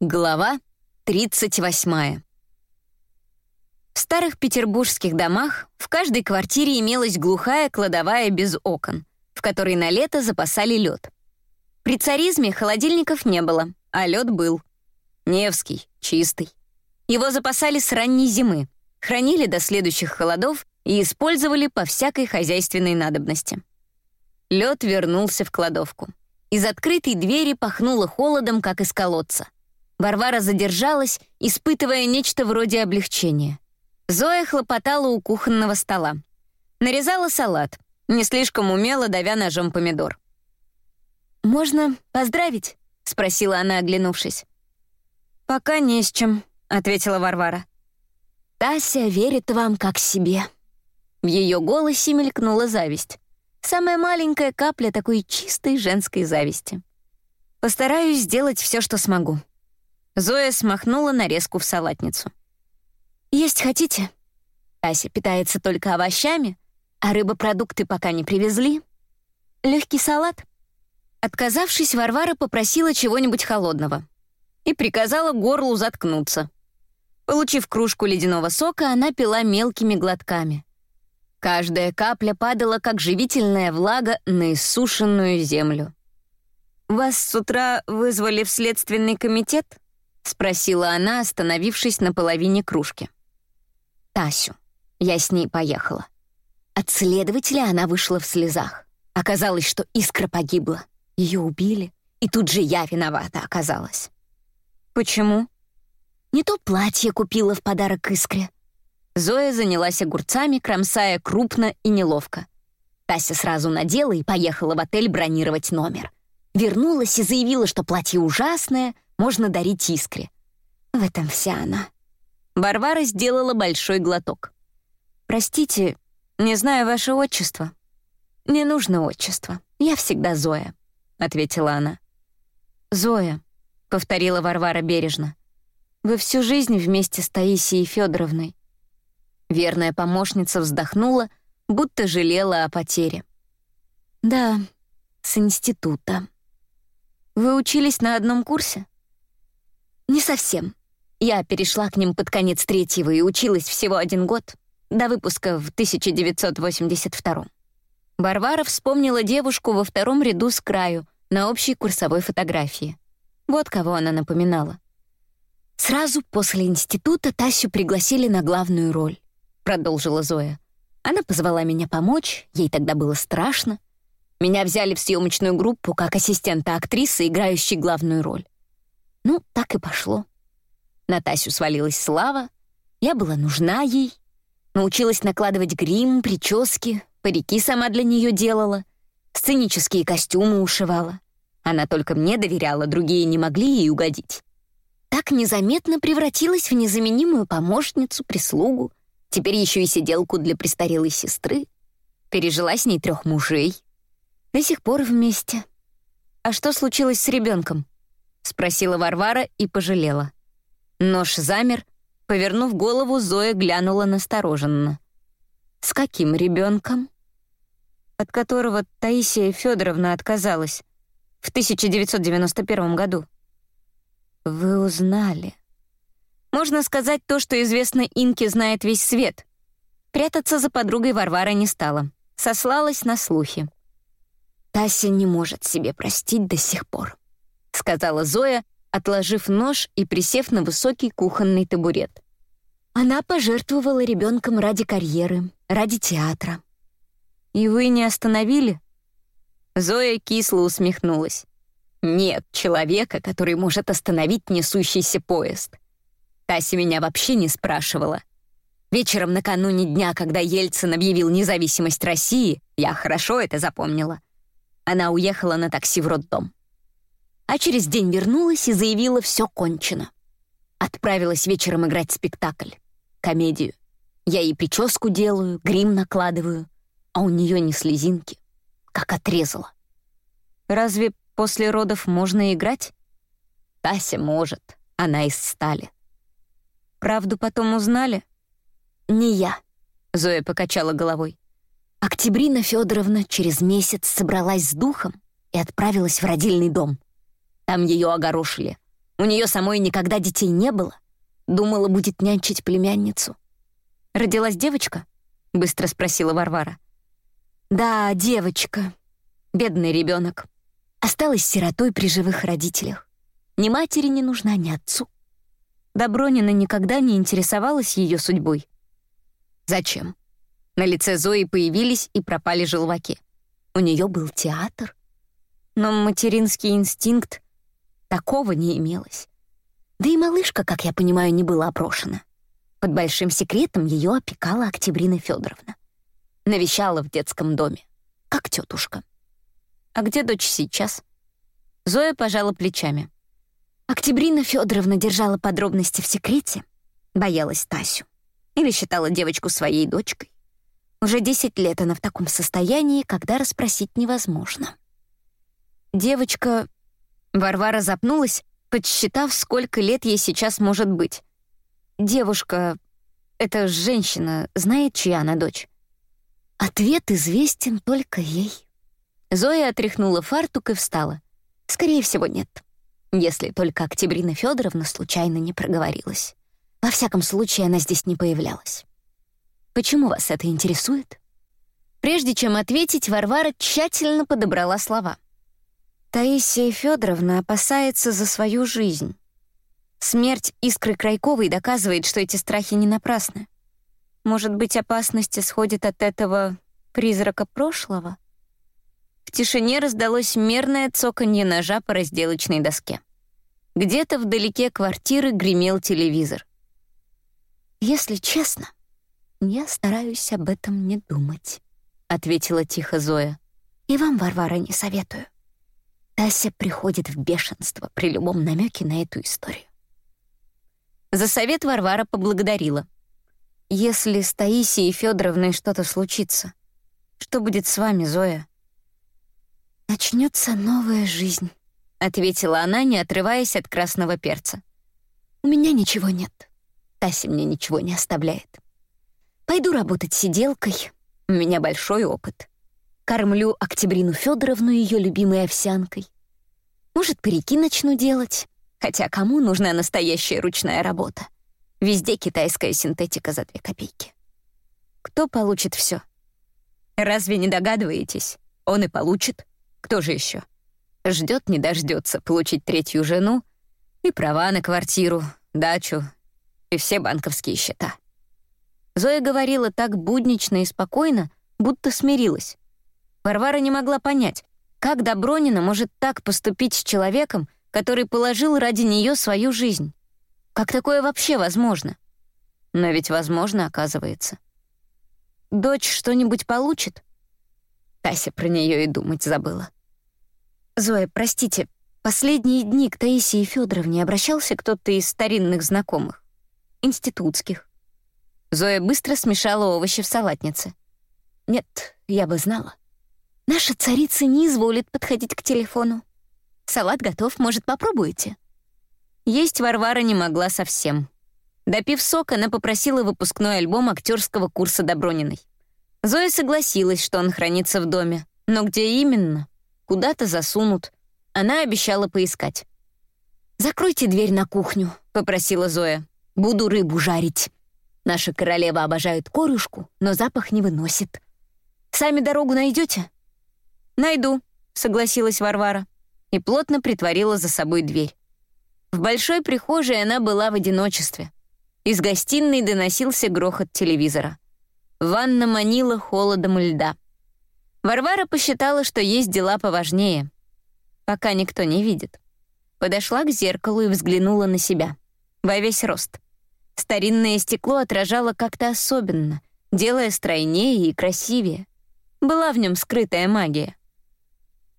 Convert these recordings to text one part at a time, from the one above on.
Глава 38. В старых петербургских домах в каждой квартире имелась глухая кладовая без окон, в которой на лето запасали лед. При царизме холодильников не было, а лед был. Невский, чистый. Его запасали с ранней зимы, хранили до следующих холодов и использовали по всякой хозяйственной надобности. Лед вернулся в кладовку. Из открытой двери пахнуло холодом, как из колодца. Варвара задержалась, испытывая нечто вроде облегчения. Зоя хлопотала у кухонного стола. Нарезала салат, не слишком умело давя ножом помидор. «Можно поздравить?» — спросила она, оглянувшись. «Пока не с чем», — ответила Варвара. «Тася верит вам как себе». В ее голосе мелькнула зависть. Самая маленькая капля такой чистой женской зависти. «Постараюсь сделать все, что смогу», Зоя смахнула нарезку в салатницу. «Есть хотите?» Ася питается только овощами, а рыбопродукты пока не привезли. Легкий салат. Отказавшись, Варвара попросила чего-нибудь холодного и приказала горлу заткнуться. Получив кружку ледяного сока, она пила мелкими глотками. Каждая капля падала, как живительная влага, на иссушенную землю. «Вас с утра вызвали в следственный комитет?» — спросила она, остановившись на половине кружки. «Тасю. Я с ней поехала». От следователя она вышла в слезах. Оказалось, что искра погибла. Ее убили, и тут же я виновата оказалась. «Почему?» «Не то платье купила в подарок искре». Зоя занялась огурцами, кромсая крупно и неловко. Тася сразу надела и поехала в отель бронировать номер. Вернулась и заявила, что платье ужасное — можно дарить искре. В этом вся она. Варвара сделала большой глоток. «Простите, не знаю ваше отчество». «Не нужно отчество. Я всегда Зоя», — ответила она. «Зоя», — повторила Варвара бережно. «Вы всю жизнь вместе с Таисией Федоровной». Верная помощница вздохнула, будто жалела о потере. «Да, с института». «Вы учились на одном курсе?» Не совсем. Я перешла к ним под конец третьего и училась всего один год, до выпуска в 1982 Варвара вспомнила девушку во втором ряду с краю на общей курсовой фотографии. Вот кого она напоминала. «Сразу после института Тасю пригласили на главную роль», — продолжила Зоя. Она позвала меня помочь, ей тогда было страшно. Меня взяли в съемочную группу как ассистента актрисы, играющей главную роль. Ну, так и пошло. На Тасю свалилась слава, я была нужна ей, научилась накладывать грим, прически, парики сама для нее делала, сценические костюмы ушивала. Она только мне доверяла, другие не могли ей угодить. Так незаметно превратилась в незаменимую помощницу, прислугу, теперь еще и сиделку для престарелой сестры. Пережила с ней трех мужей. До сих пор вместе. А что случилось с ребенком? — спросила Варвара и пожалела. Нож замер, повернув голову, Зоя глянула настороженно. «С каким ребенком? «От которого Таисия Федоровна отказалась в 1991 году». «Вы узнали?» Можно сказать то, что известно Инке знает весь свет. Прятаться за подругой Варвара не стала. Сослалась на слухи. Тася не может себе простить до сих пор сказала Зоя, отложив нож и присев на высокий кухонный табурет. Она пожертвовала ребенком ради карьеры, ради театра. «И вы не остановили?» Зоя кисло усмехнулась. «Нет человека, который может остановить несущийся поезд. Тася меня вообще не спрашивала. Вечером накануне дня, когда Ельцин объявил независимость России, я хорошо это запомнила. Она уехала на такси в роддом а через день вернулась и заявила «все кончено». Отправилась вечером играть спектакль, комедию. Я ей прическу делаю, грим накладываю, а у нее не слезинки, как отрезала. Разве после родов можно играть? Тася может, она из стали. Правду потом узнали? Не я, Зоя покачала головой. Октябрина Федоровна через месяц собралась с духом и отправилась в родильный дом. Там ее огорошили. У нее самой никогда детей не было. Думала, будет нянчить племянницу. «Родилась девочка?» — быстро спросила Варвара. «Да, девочка. Бедный ребенок. Осталась сиротой при живых родителях. Ни матери не нужна, ни отцу. Добронина никогда не интересовалась ее судьбой. Зачем? На лице Зои появились и пропали желваки. У нее был театр. Но материнский инстинкт такого не имелось. Да и малышка, как я понимаю, не была опрошена. Под большим секретом ее опекала Октябрина Федоровна. Навещала в детском доме, как тетушка. А где дочь сейчас? Зоя пожала плечами. Октябрина Федоровна держала подробности в секрете, боялась Тасю или считала девочку своей дочкой. Уже 10 лет она в таком состоянии, когда расспросить невозможно. Девочка... Варвара запнулась, подсчитав, сколько лет ей сейчас может быть. Девушка... Эта женщина знает, чья она дочь? Ответ известен только ей. Зоя отряхнула фартук и встала. Скорее всего, нет. Если только Октябрина Федоровна случайно не проговорилась. Во всяком случае, она здесь не появлялась. Почему вас это интересует? Прежде чем ответить, Варвара тщательно подобрала слова. Таисия Федоровна опасается за свою жизнь. Смерть Искры Крайковой доказывает, что эти страхи не напрасны. Может быть, опасность исходит от этого призрака прошлого? В тишине раздалось мерное цоканье ножа по разделочной доске. Где-то вдалеке квартиры гремел телевизор. «Если честно, я стараюсь об этом не думать», — ответила тихо Зоя. «И вам, Варвара, не советую. Тася приходит в бешенство при любом намеке на эту историю». За совет Варвара поблагодарила. «Если с Таисией Федоровной что-то случится, что будет с вами, Зоя?» «Начнется новая жизнь», — ответила она, не отрываясь от красного перца. «У меня ничего нет. Тася мне ничего не оставляет. Пойду работать сиделкой. У меня большой опыт. Кормлю Октябрину Федоровну ее любимой овсянкой. Может, парики начну делать. Хотя кому нужна настоящая ручная работа? Везде китайская синтетика за две копейки. Кто получит все? Разве не догадываетесь? Он и получит. Кто же еще? Ждет, не дождется получить третью жену и права на квартиру, дачу и все банковские счета. Зоя говорила так буднично и спокойно, будто смирилась. Варвара не могла понять, как Добронина может так поступить с человеком, который положил ради нее свою жизнь. Как такое вообще возможно? Но ведь возможно, оказывается. Дочь что-нибудь получит? Тася про нее и думать забыла. «Зоя, простите, последние дни к Таисии Федоровне обращался кто-то из старинных знакомых? Институтских?» Зоя быстро смешала овощи в салатнице. «Нет, я бы знала. Наша царица не изволит подходить к телефону. Салат готов, может, попробуете?» Есть Варвара не могла совсем. Допив сок, она попросила выпускной альбом актерского курса Доброниной. Зоя согласилась, что он хранится в доме. Но где именно? Куда-то засунут. Она обещала поискать. «Закройте дверь на кухню», — попросила Зоя. «Буду рыбу жарить. Наша королева обожает корюшку, но запах не выносит. Сами дорогу найдете? «Найду», — согласилась Варвара и плотно притворила за собой дверь. В большой прихожей она была в одиночестве. Из гостиной доносился грохот телевизора. Ванна манила холодом льда. Варвара посчитала, что есть дела поважнее. Пока никто не видит. Подошла к зеркалу и взглянула на себя. Во весь рост. Старинное стекло отражало как-то особенно, делая стройнее и красивее. Была в нем скрытая магия.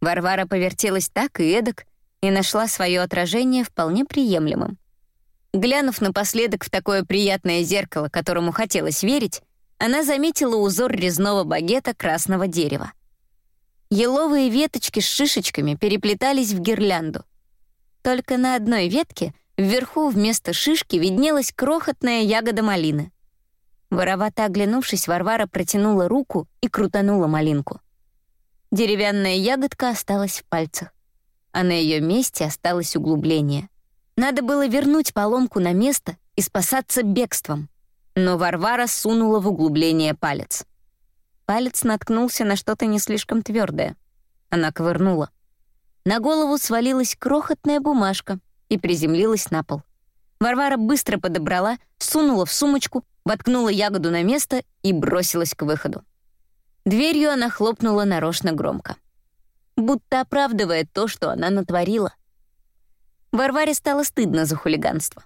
Варвара повертелась так и эдак и нашла свое отражение вполне приемлемым. Глянув напоследок в такое приятное зеркало, которому хотелось верить, она заметила узор резного багета красного дерева. Еловые веточки с шишечками переплетались в гирлянду. Только на одной ветке вверху вместо шишки виднелась крохотная ягода малины. Воровато оглянувшись, Варвара протянула руку и крутанула малинку. Деревянная ягодка осталась в пальцах, а на ее месте осталось углубление. Надо было вернуть поломку на место и спасаться бегством. Но Варвара сунула в углубление палец. Палец наткнулся на что-то не слишком твердое. Она ковырнула. На голову свалилась крохотная бумажка и приземлилась на пол. Варвара быстро подобрала, сунула в сумочку, воткнула ягоду на место и бросилась к выходу. Дверью она хлопнула нарочно громко. Будто оправдывая то, что она натворила. Варваре стало стыдно за хулиганство.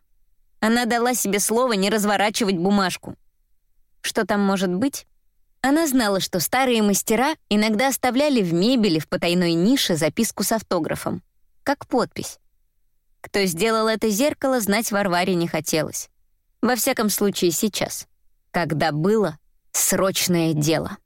Она дала себе слово не разворачивать бумажку. Что там может быть? Она знала, что старые мастера иногда оставляли в мебели в потайной нише записку с автографом, как подпись. Кто сделал это зеркало, знать Варваре не хотелось. Во всяком случае, сейчас, когда было срочное дело.